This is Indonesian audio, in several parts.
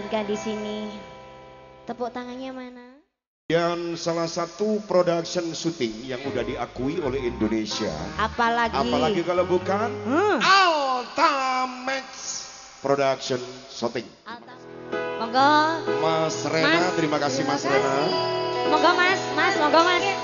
saya lantunkan di sini. Tepuk tangannya mana? Dan salah satu production syuting yang udah diakui oleh Indonesia. Apalagi? Apalagi kalau bukan hmm. Altamax Production Shooting. Alta. Monggo. Mas Rena, mas, terima kasih Mas Rena. Monggo Mas, Mas, monggo. Mas.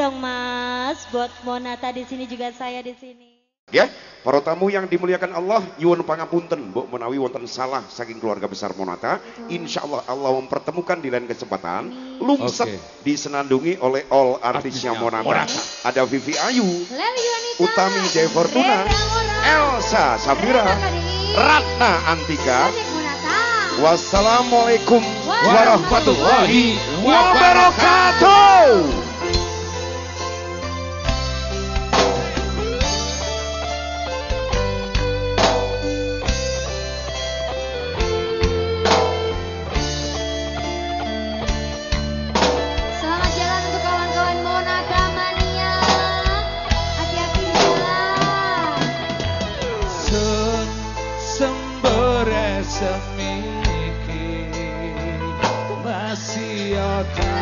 dong Mas. Buat Monata di sini juga saya di sini. Ya, para tamu yang dimuliakan Allah, nyuwun pangapunten, Mbok menawi wonten salah saking keluarga besar Monata, insya Allah Allah mempertemukan di lain kesempatan, lumset okay. disenandungi oleh all artisnya Monata. Monata. Ada Vivi Ayu, Utami Dewi Fortuna, Elsa Sabira, Ratna Antika. Wassalamualaikum warahmatullahi wabarakatuh. self-thinking masih ada